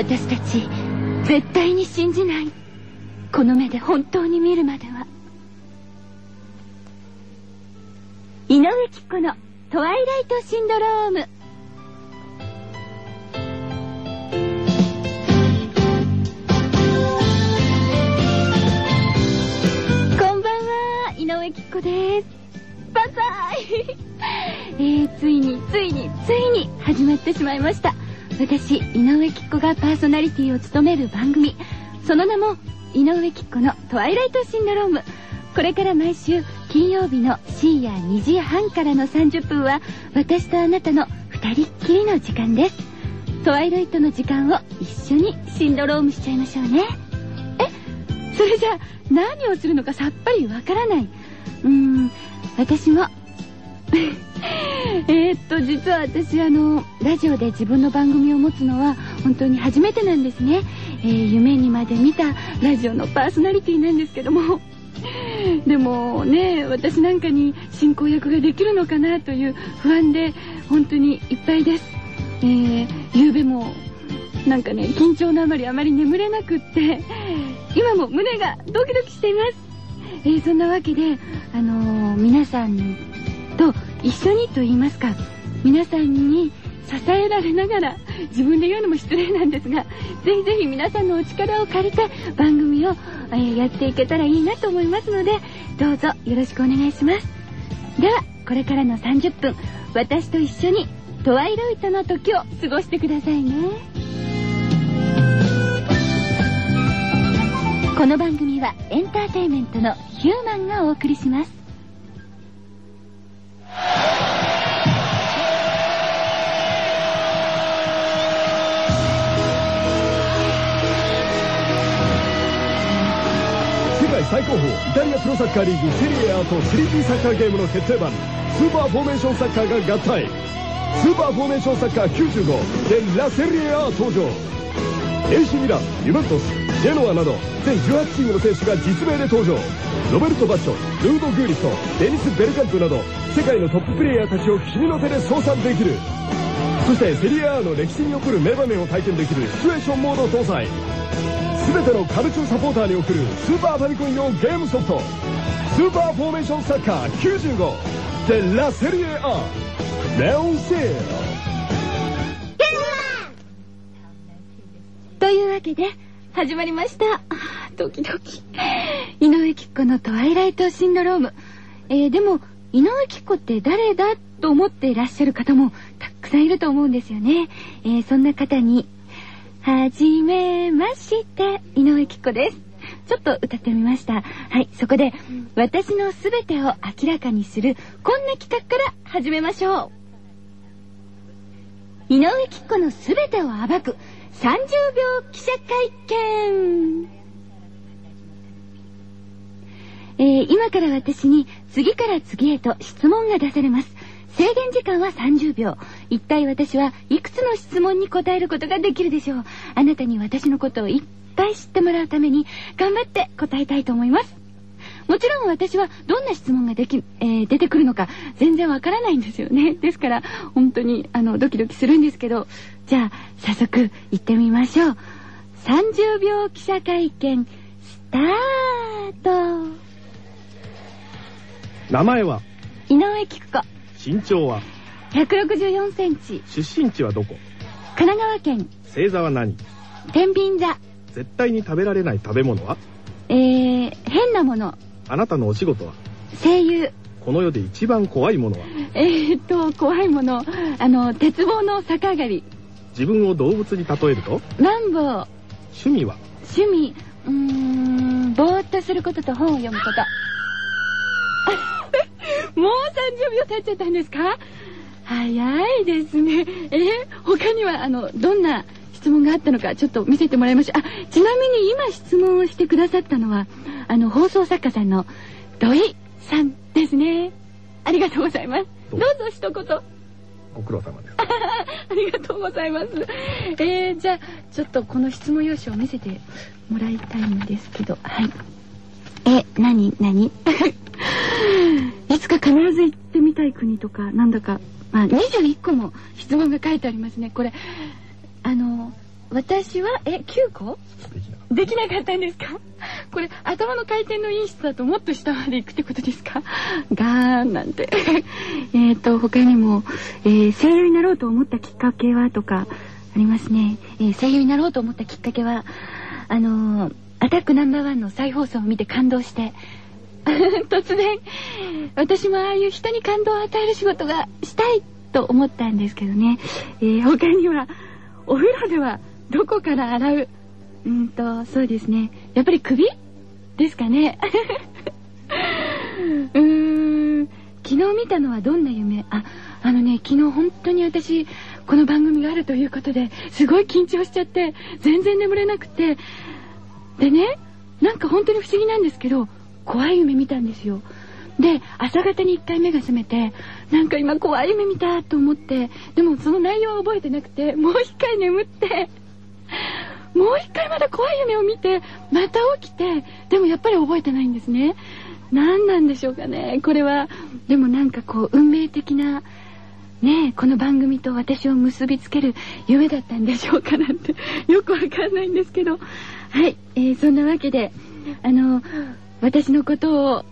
私たち絶対に信じない。この目で本当に見るまでは。井上貴子のトワイライトシンドローム。こんばんは井上貴子です。バンザイ。えー、ついについについに始まってしまいました。私井上貴子がパーソナリティを務める番組。その名も井上貴子のトワイライトシンドローム。これから毎週金曜日の深夜2時半からの30分は私とあなたの二人っきりの時間です。トワイライトの時間を一緒にシンドロームしちゃいましょうね。えそれじゃあ何をするのかさっぱりわからない。うーん私もえっと実は私あのラジオで自分の番組を持つのは本当に初めてなんですね、えー夢にまで見たラジオのパーソナリティなんですけども。でもね私なんかに進行役ができるのかなという不安で本当にいっぱいです、えー、夕べもなんかね緊張のあまりあまり眠れなくって今も胸がドキドキしています、えーそんなわけであのー皆さんにと一緒にと言いますか皆さんに支えられながら自分で言うのも失礼なんですがぜひぜひ皆さんのお力を借りて番組を、えーやっていけたらいいなと思いますのでどうぞよろしくお願いします。ではこれからの30分私と一緒にトワイライトの時を過ごしてくださいね。この番組はエンターテインメントのヒューマンがお送りします。最高峰イタリアプロサッカーリーグセリエ A と 3D サッカーゲームの決定版スーパーフォーメーションサッカーが合体。スーパーフォーメーションサッカー95でラセリエ A 登場 AC ミランユベントスジェノアなど全18チームの選手が実名で登場。ロベルト・バッチョルード・グーリストデニス・ベルカンプなど世界のトッププレイヤーたちを君の手で操作できる。そしてセリエ A の歴史に送る名場面を体験できるシチュエーションモード搭載。全てのカルチューサポーターに送るスーパーファミコン用ゲームソフト。スーパーフォーメーションサッカー95でラセリエ A レオンセー。ルというわけで始まりました。あドキドキ。井上貴子のトワイライトシンドローム。えー、でも井上貴子って誰だと思っていらっしゃる方もたくさんいると思うんですよね、えー、そんな方にはじめまして井上貴子です。ちょっと歌ってみました。はいそこで私のすべてを明らかにするこんな企画から始めましょう井上貴子のすべてを暴く30秒記者会見。えー今から私に次から次へと質問が出されます。制限時間は30秒。一体私はいくつの質問に答えることができるでしょう。あなたに私のことをいっぱい知ってもらうために頑張って答えたいと思います。もちろん私はどんな質問ができ、えー出てくるのか全然わからないんですよね。ですから本当にあのドキドキするんですけど、じゃあ早速行ってみましょう。30秒記者会見スタート名前は？井上貴子。身長は？164センチ。出身地はどこ？神奈川県。星座は何？天秤座。絶対に食べられない食べ物は？えー、変なもの。あなたのお仕事は？声優。この世で一番怖いものは？えー、っと怖いもの。あの鉄棒の逆上がり。自分を動物に例えると？マンボウ。趣味は？趣味。うーんぼーっとすることと本を読むこともう30秒経っちゃったんですか？早いですね。えー他にはあのどんな質問があったのかちょっと見せてもらいましょう。あちなみに今質問をしてくださったのはあの放送作家さんの土井さんですね。ありがとうございます。どうぞ。一言。ご苦労様です。ありがとうございます。えー、じゃあ、ちょっとこの質問用紙を見せてもらいたいんですけど、はい。え、なになにいつか必ず行ってみたい国とか、なんだか、まあ、21個も質問が書いてありますね。これ、あの、私は、え、9個？できなかったんですか？これ、頭の回転のいい人だともっと下まで行くってことですか？ガーンなんて。えっと、他にも、えー、声優になろうと思ったきっかけはとか、ありますね。えー、声優になろうと思ったきっかけは、あのー、アタックナンバーワンの再放送を見て感動して、突然、私もああいう人に感動を与える仕事がしたいと思ったんですけどね。えー、他には、お風呂ではどこから洗う？うんと、そうですね。やっぱり首？ですかね。うーん。昨日見たのはどんな夢？あ、あのね、昨日本当に私、この番組があるということで、すごい緊張しちゃって、全然眠れなくて。でね、なんか本当に不思議なんですけど、怖い夢見たんですよ。で、朝方に一回目が覚めて、なんか今怖い夢見たと思って、でもその内容は覚えてなくて、もう一回眠って、もう一回まだ怖い夢を見て、また起きて、でもやっぱり覚えてないんですね。何なんでしょうかね。これは、でもなんかこう、運命的な、ねこの番組と私を結びつける夢だったんでしょうかなんて、よくわかんないんですけど。はい、えー、そんなわけで、あの、私のことを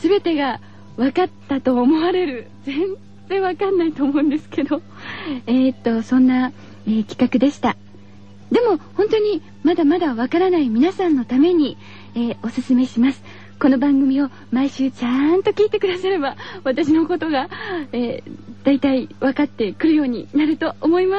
全てが分かったと思われる。全然わかんないと思うんですけど。え、っと、そんな、えー、企画でした。でも本当にまだまだわからない皆さんのために、えー、おすすめします。この番組を毎週ちゃんと聞いてくだされば私のことが、えー、大体分かってくるようになると思いま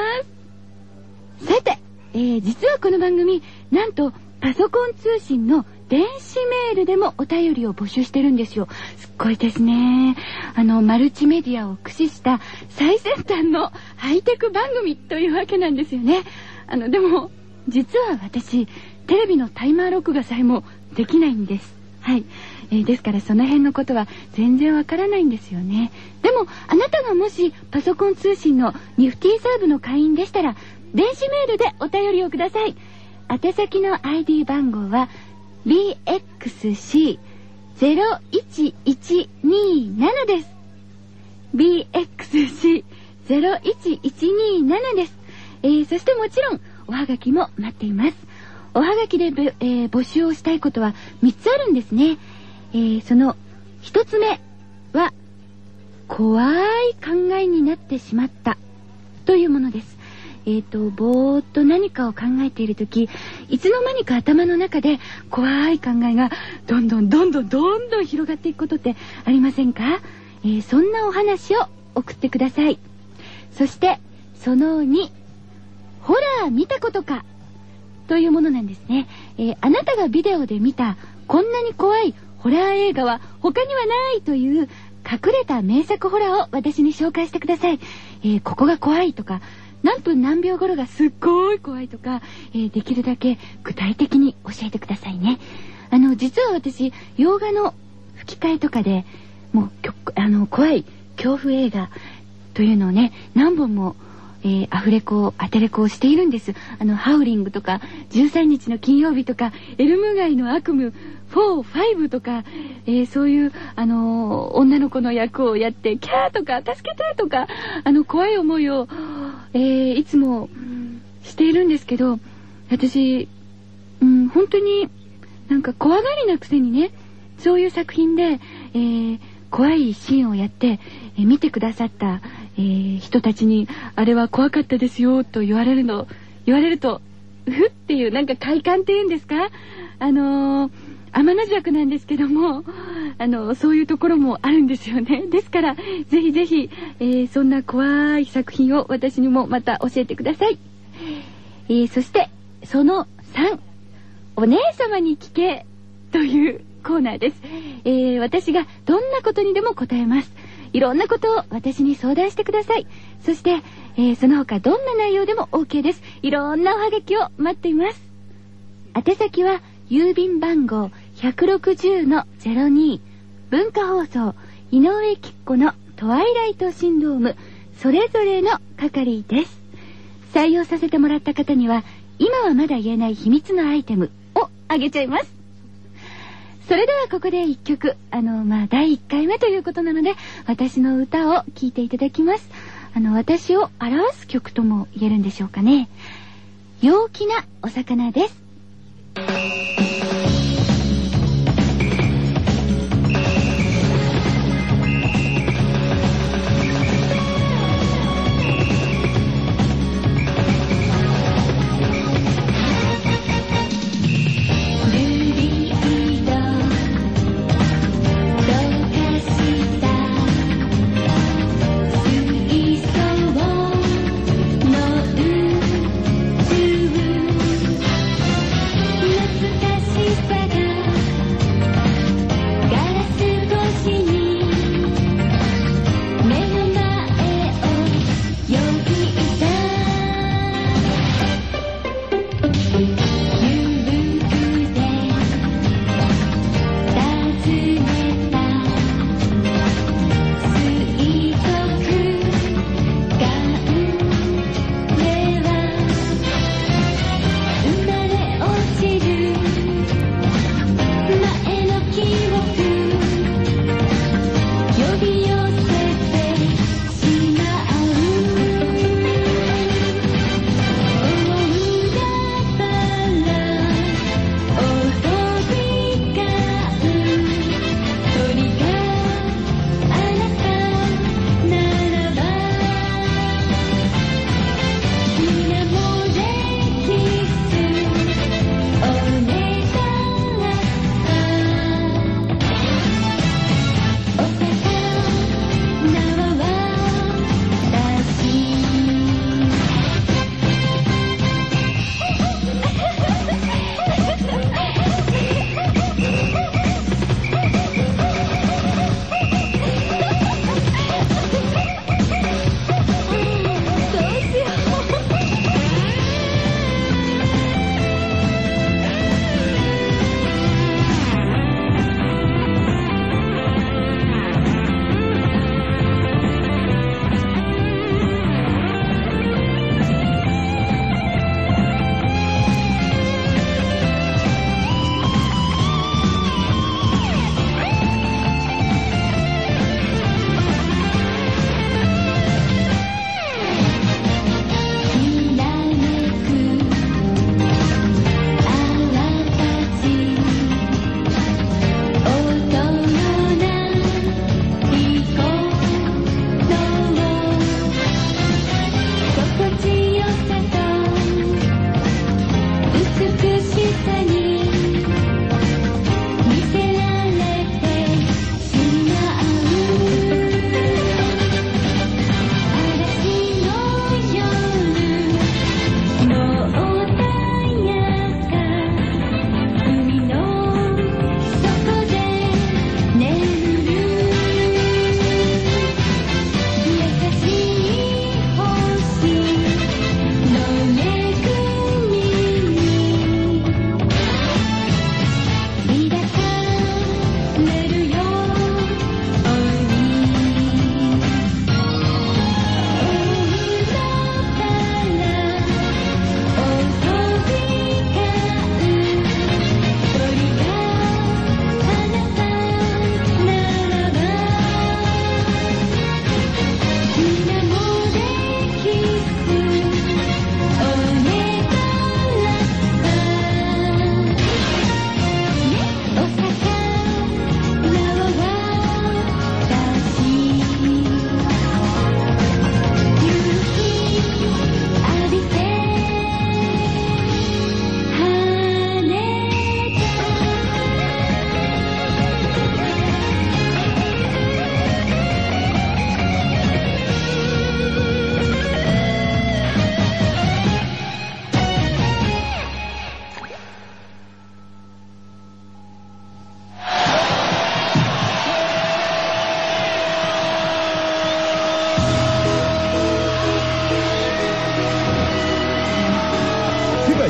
す。さて、えー、実はこの番組なんとパソコン通信の電子メールでもお便りを募集してるんですよ。すっごいですね。あの、マルチメディアを駆使した最先端のハイテク番組というわけなんですよね。あの、でも、実は私、テレビのタイマー録画さえもできないんです。はい。えー、ですからその辺のことは全然わからないんですよね。でも、あなたがもしパソコン通信のニフティサーブの会員でしたら、電子メールでお便りをください。宛先の ID 番号は BXC01127 です。BXC01127 です。えー、そしてもちろん、おはがきも待っています。おはがきで、えー、募集をしたいことは3つあるんですね。えー、その1つ目は、怖い考えになってしまったというものです。えっ、ー、と、ぼーっと何かを考えているとき、いつの間にか頭の中で怖い考えがどんどんどんどんどんどん広がっていくことってありませんか、えー、そんなお話を送ってください。そして、その2、ホラー見たことか？というものなんですね、えー、あなたがビデオで見たこんなに怖いホラー映画は他にはないという隠れた名作ホラーを私に紹介してください。えー、ここが怖いとか、何分何秒頃がすっごい怖いとか、えー、できるだけ具体的に教えてくださいね。あの、実は私、洋画の吹き替えとかで、もう、あの、怖い恐怖映画というのをね、何本もえー、アフレコ、アテレコをしているんです。あの、ハウリングとか、13日の金曜日とか、エルム街の悪夢、4、5とか、えー、そういう、あのー、女の子の役をやって、キャーとか、助けてとか、あの、怖い思いを、えー、いつもしているんですけど、私、うん、本当になんか怖がりなくせにね、そういう作品で、え、怖いシーンをやって、え見てくださった、えー、人たちに、あれは怖かったですよ、と言われるの、言われると、ふっていう、なんか快感っていうんですか？あのー、天の弱なんですけども、あの、そういうところもあるんですよね。ですから、ぜひぜひ、えー、そんな怖い作品を私にもまた教えてください。えー、そして、その3、お姉様に聞け、というコーナーです。えー、私がどんなことにでも答えます。いろんなことを私に相談してください。そして、えー、その他どんな内容でも OK です。いろんなおはがきを待っています。宛先は、郵便番号160-02文化放送井上きっ子のトワイライトシンドームそれぞれの係です。採用させてもらった方には今はまだ言えない秘密のアイテムをあげちゃいます。それではここで1曲、あの、まあ、第1回目ということなので、私の歌を聴いていただきます。あの、私を表す曲とも言えるんでしょうかね。陽気なお魚です。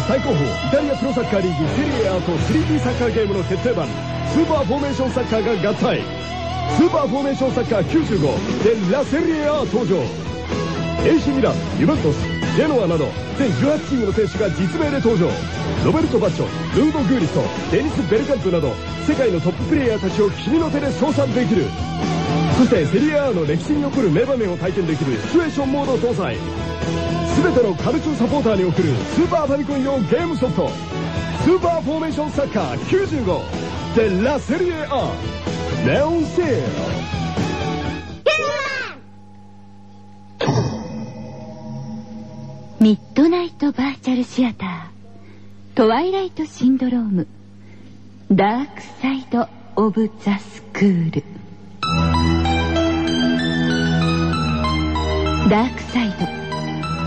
最高峰イタリアプロサッカーリーグセリエ A と 3D サッカーゲームの決定版スーパーフォーメーションサッカーが合体。スーパーフォーメーションサッカー95でラセリエ A 登場 AC ミランユベントスジェノアなど全18チームの選手が実名で登場ロベルト・バッジョルード・フリットデニス・ベルカンプなど世界のトッププレイヤーたちを君の手で操作できる。そしてセリエ A の歴史に残る名場面を体験できるシチュエーションモード搭載。全てのカルチョサポーターに送るスーパーファミコン用ゲームソフトスーパーフォーメーションサッカー95でラセリエ A. レオンセールミッドナイトバーチャルシアタートワイライトシンドロームダークサイド・オブ・ザ・スクール。ダークサイド。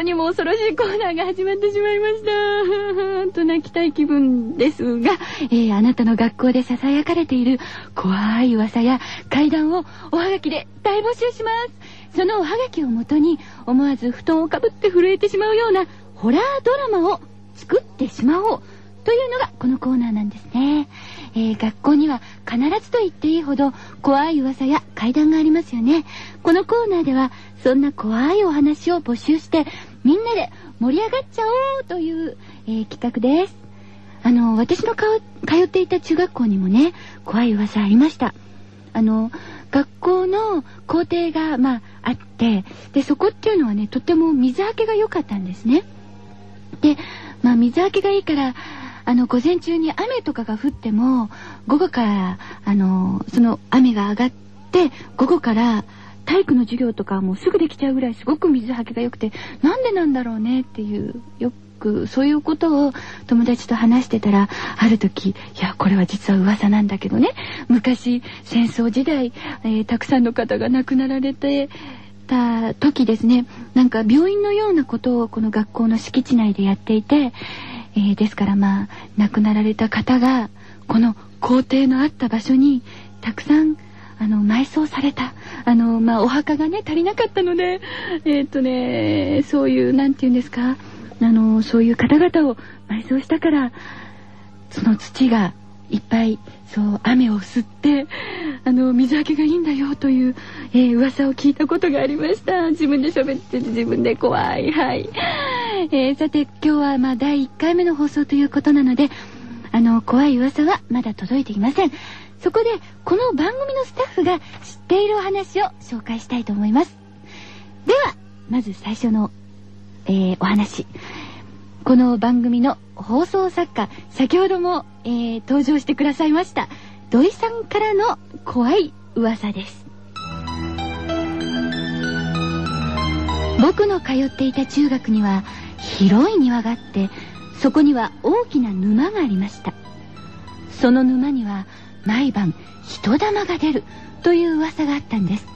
世にも恐ろしいコーナーが始まってしまいました と泣きたい気分ですが、えー、あなたの学校で囁かれている怖い噂や怪談をおはがきで大募集しますそのおはがきをもとに思わず布団をかぶって震えてしまうようなホラードラマを作ってしまおうというのがこのコーナーなんですね。えー、学校には必ずと言っていいほど怖い噂や怪談がありますよね。このコーナーではそんな怖いお話を募集してみんなで盛り上がっちゃおうという、えー、企画です。あの、私の通っていた中学校にもね、怖い噂ありました。あの、学校の校庭が、まあ、あって、で、そこっていうのはね、とても水はけが良かったんですね。で、まあ、水はけがいいから、あの、午前中に雨とかが降っても、午後から、あの、その雨が上がって、午後から体育の授業とかもうすぐできちゃうぐらいすごく水はけが良くて、なんでなんだろうねっていう、よく、そういうことを友達と話してたら、ある時、いや、これは実は噂なんだけどね、昔、戦争時代、えー、たくさんの方が亡くなられて、た時ですね、なんか病院のようなことをこの学校の敷地内でやっていて、えー、ですからまあ亡くなられた方がこの校庭のあった場所にたくさんあの埋葬されたあのまあお墓がね足りなかったのでえー、っとねそういう何て言うんですかあのそういう方々を埋葬したからその土がいっぱいそう雨を吸ってあの水はけがいいんだよという、えー、噂を聞いたことがありました。自分で喋ってて自分で怖いはい、えー、さて今日はまあ第1回目の放送ということなのであの怖い噂はまだ届いていません。そこでこの番組のスタッフが知っているお話を紹介したいと思います。ではまず最初の、えー、お話。この番組の放送作家先ほども、えー、登場してくださいました土井さんからの怖い噂です。僕の通っていた中学には広い庭があってそこには大きな沼がありました。その沼には毎晩人玉が出るという噂があったんです。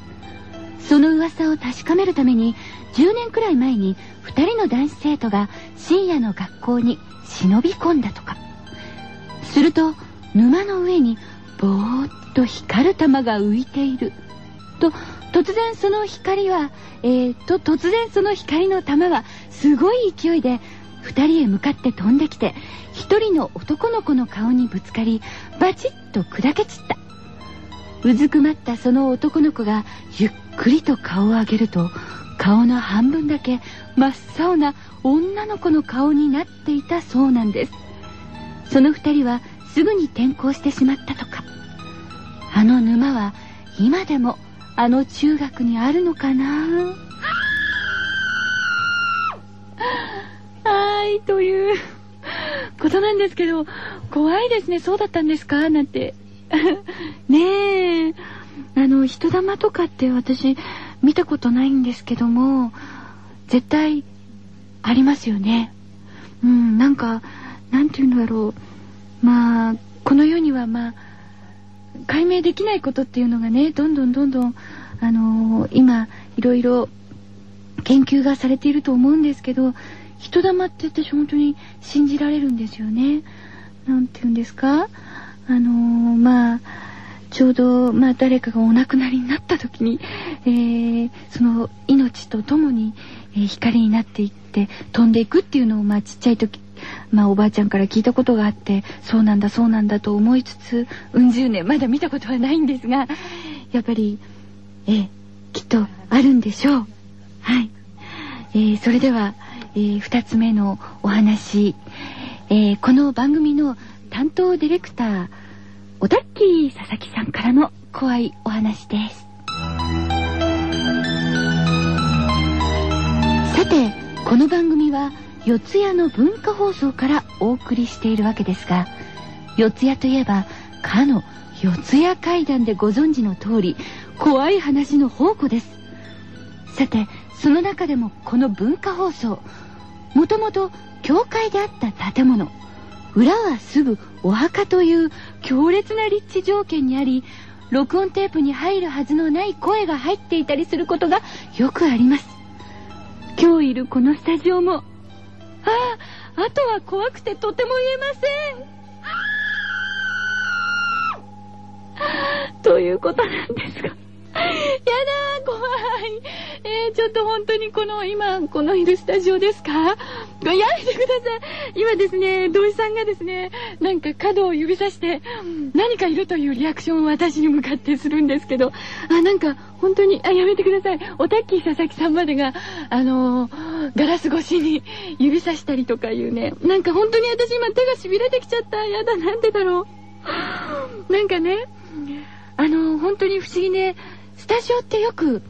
その噂を確かめるために10年くらい前に2人の男子生徒が深夜の学校に忍び込んだとか。すると沼の上にぼーっと光る玉が浮いている。と突然その光はえー、と突然その光の玉はすごい勢いで2人へ向かって飛んできて1人の男の子の顔にぶつかりバチッと砕け散った。うずくまったその男の子がゆっくりと顔を上げると顔の半分だけ真っ青な女の子の顔になっていたそうなんです。その2人はすぐに転校してしまったとか。あの沼は今でもあの中学にあるのかな？はいということなんですけど怖いですねそうだったんですか？なんて。ねえ。あの人玉とかって私見たことないんですけども絶対ありますよね。うんなんかなんて言うんだろう。まあこの世にはまあ解明できないことっていうのがねどんどんどんどんあのー、今いろいろ研究がされていると思うんですけど人玉って私本当に信じられるんですよね。なんて言うんですか？あのー、まあちょうど、まあ、誰かがお亡くなりになった時に、えー、その命とともに、えー、光になっていって飛んでいくっていうのを、まあ、ちっちゃい時、まあ、おばあちゃんから聞いたことがあってそうなんだそうなんだと思いつつうん十年まだ見たことはないんですがやっぱり、えー、きっとあるんでしょう。はい。えー、それでは、えー、2つ目のお話、えー、この番組の担当ディレクターオタッキー佐々木さんからの怖いお話です。さてこの番組は四谷の文化放送からお送りしているわけですが四谷といえばかの四谷怪談でご存知の通り怖い話の宝庫です。さてその中でもこの文化放送もともと教会であった建物。裏はすぐお墓という強烈な立地条件にあり録音テープに入るはずのない声が入っていたりすることがよくあります。今日いるこのスタジオもあああとは怖くてとても言えません。ということなんですが。やだー、怖い。えー、ちょっと本当にこの、今、このいるスタジオですか？やめてください。今ですね、土井さんがですね、なんか角を指さして、何かいるというリアクションを私に向かってするんですけど、あ、なんか、本当に、あ、やめてください。おたっきー佐々木さんまでが、あのー、ガラス越しに指さしたりとかいうね、なんか本当に私今手が痺れてきちゃった。やだ、なんでだろう。なんかね、あのー、本当に不思議ね、スタジオってよく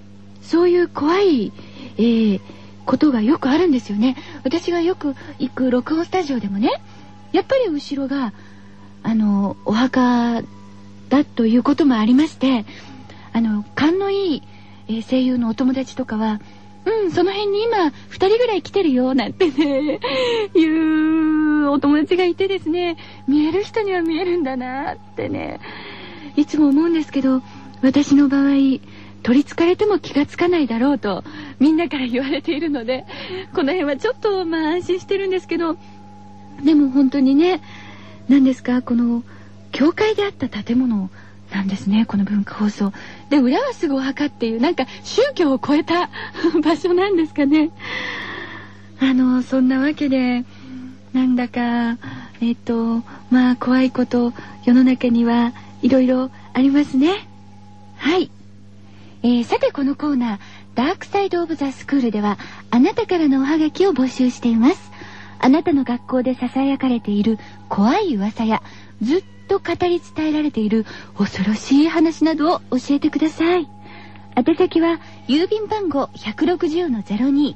そういう怖い、えー、ことがよくあるんですよね。私がよく行く録音スタジオでもね、やっぱり後ろが、あの、お墓だということもありまして、あの、勘のいい、えー、声優のお友達とかは、うん、その辺に今、二人ぐらい来てるよ、なんてね、いうお友達がいてですね、見える人には見えるんだなってね、いつも思うんですけど、私の場合取りつかれても気がつかないだろうとみんなから言われているのでこの辺はちょっとまあ安心してるんですけどでも本当にね何ですかこの教会であった建物なんですねこの文化放送で裏はすぐお墓っていうなんか宗教を超えた場所なんですかねあのそんなわけでなんだかえっとまあ怖いこと世の中にはいろいろありますね。はい。えー、さてこのコーナー、ダークサイドオブザスクールでは、あなたからのおはがきを募集しています。あなたの学校で囁かれている怖い噂や、ずっと語り伝えられている恐ろしい話などを教えてください。宛先は、郵便番号160-02、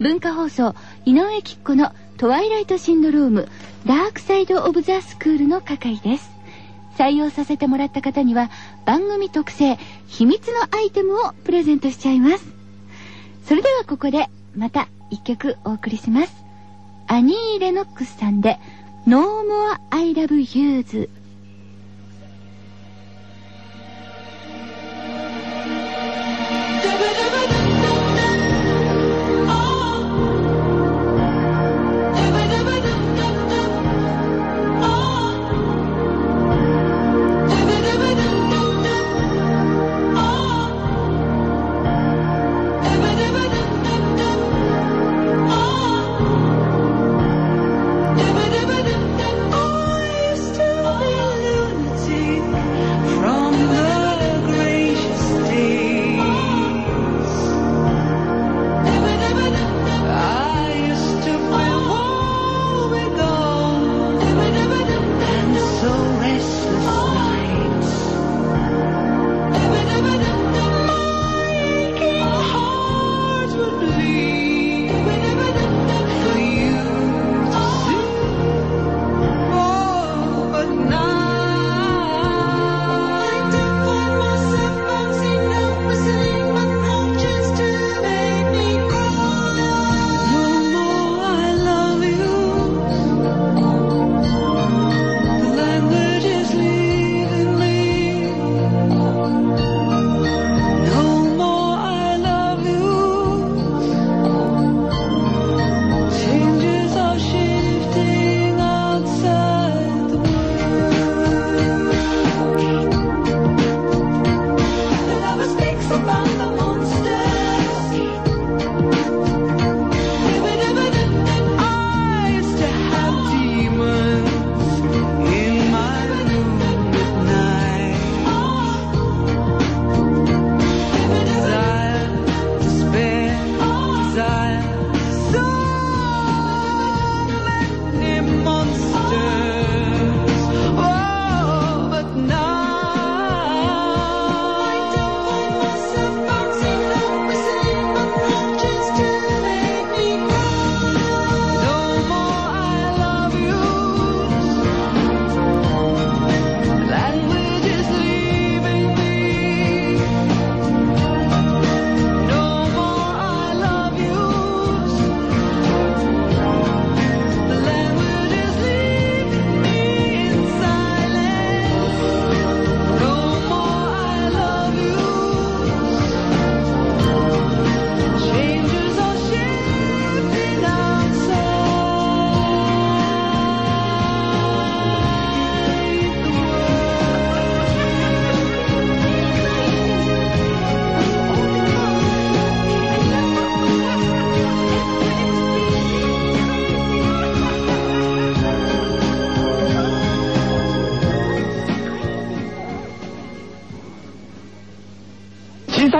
文化放送、井上きっ子のトワイライトシンドローム、ダークサイドオブザスクールの係です。採用させてもらった方には番組特製秘密のアイテムをプレゼントしちゃいます。それではここでまた一曲お送りします。アニー・レノックスさんで「No More I Love Yous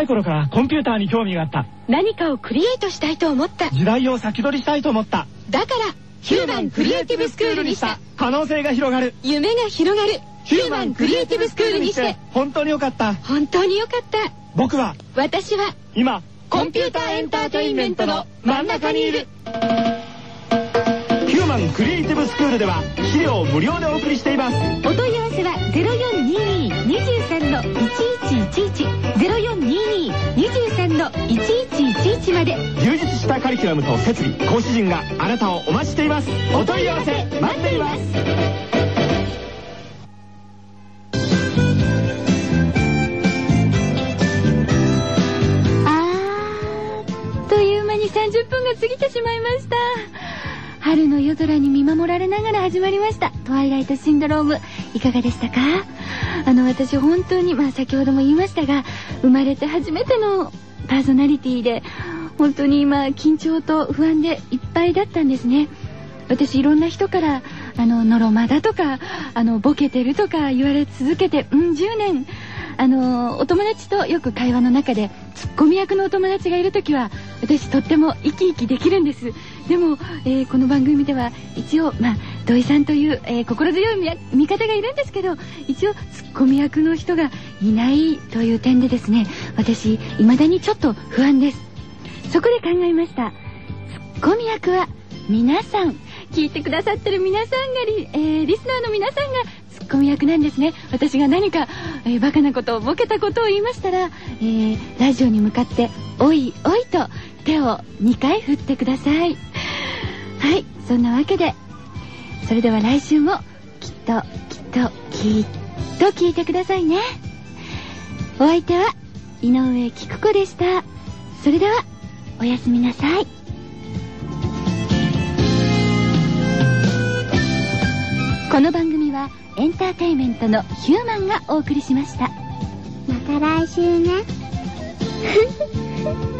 You」頃からコンピューターに興味があった。何かをクリエイトしたいと思った。時代を先取りしたいと思った。だからヒューマンクリエイティブスクールにした。可能性が広がる。夢が広がる。ヒューマンクリエイティブスクールにして。本当によかった。本当によかった。僕は私は今コンピューターエンターテインメントの真ん中にいる。ヒューマンクリエイティブスクールでは資料を無料でお送りしています。お問い合わせは0422-23の1111 0422-23の1111まで。充実したカリキュラムと設備講師陣があなたをお待ちしています。お問い合わせ待っています。あーっという間に30分が過ぎてしまいました。春の夜空に見守られながら始まりました「トワイライトシンドローム」いかがでしたか？あの私本当にまあ先ほども言いましたが生まれて初めてのパーソナリティで本当に今緊張と不安でいっぱいだったんですね。私いろんな人からあのノロマだとかあのボケてるとか言われ続けてうん10年。あのお友達とよく会話の中でツッコミ役のお友達がいる時は私とっても生き生きできるんです。でも、えーこの番組では一応まあ土井さんという、えー心強い味方がいるんですけど一応ツッコミ役の人がいないという点でですね私未だにちょっと不安です。そこで考えました。ツッコミ役は皆さん。聞いてくださってる皆さんがリ,、えーリスナーの皆さんがツッコミ役なんですね。私が何か、えーバカなことをボケたことを言いましたら、えーラジオに向かって「おいおい」と手を2回振ってください。はいそんなわけでそれでは来週もきっときっときっと聞いてくださいね。お相手は井上菊子でした。それではおやすみなさい。この番組はエンターテインメントのヒューマンがお送りしました。また来週ね。